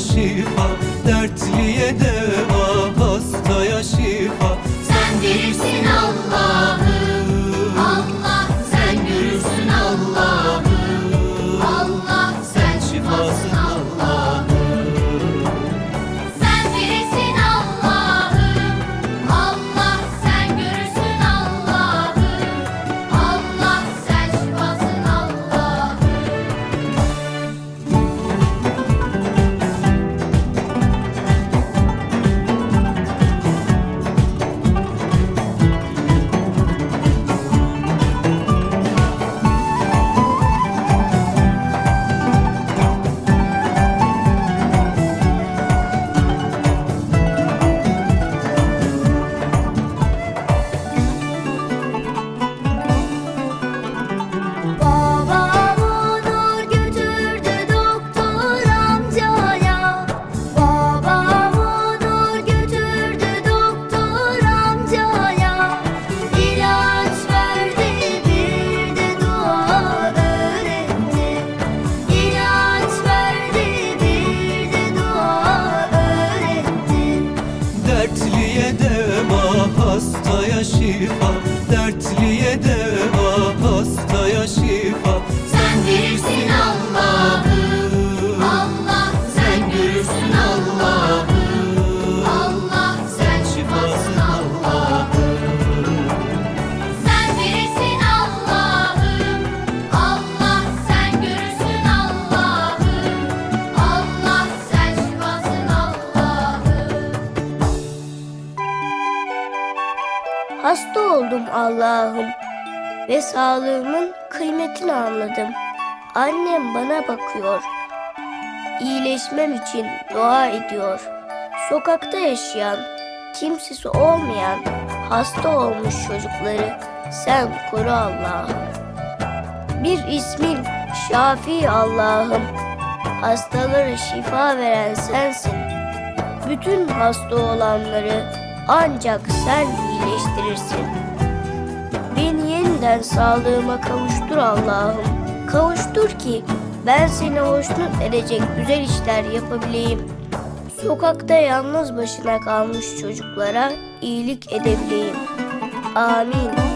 喜欢 şifa dertli Hasta oldum Allah'ım ve sağlığımın kıymetini anladım. Annem bana bakıyor. İyileşmem için dua ediyor. Sokakta yaşayan, kimsesi olmayan, hasta olmuş çocukları sen koru Allah'ım. Bir ismin Şafi Allah'ım. Hastalara şifa veren sensin. Bütün hasta olanları ancak sen iyileştirirsin. Beni yeniden sağlığıma kavuştur Allah'ım. Kavuştur ki ben seni hoşnut edecek güzel işler yapabileyim. Sokakta yalnız başına kalmış çocuklara iyilik edebileyim. Amin.